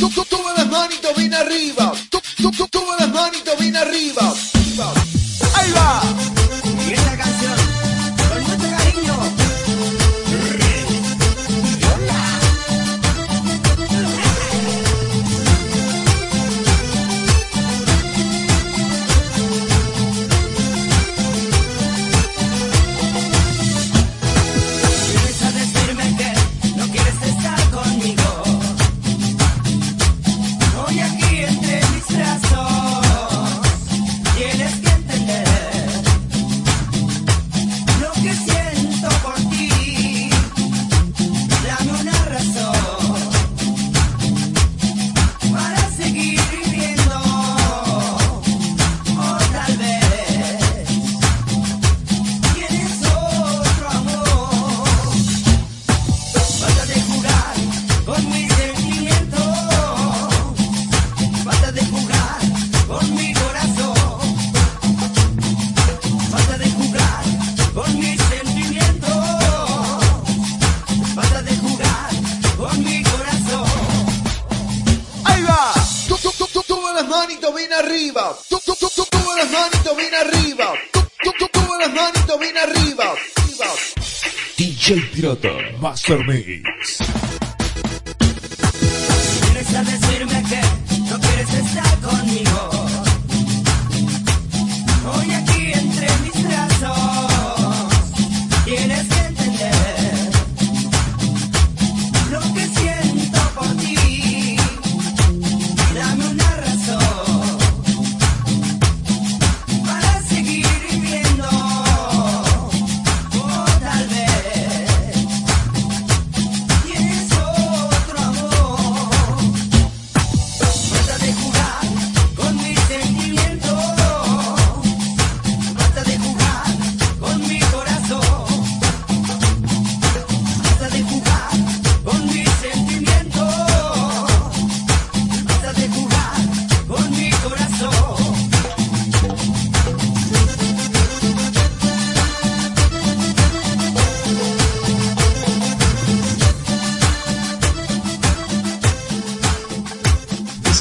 Tú, tú, tú, las manitos bien arriba. Tú, tú, tú, las manitos bien arriba. manitos bien arriba. Tú, tú, tú, tú, las manitos bien arriba. Tú, tú, tú, tú, las manitos bien arriba. DJ Pirata Master Mix.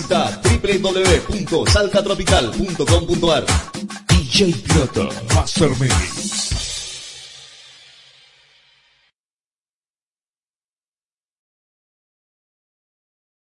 Visita www.salcatropical.com.ar DJ Pirata Master